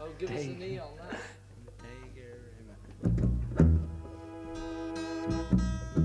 oh, give us a knee on that. Take care.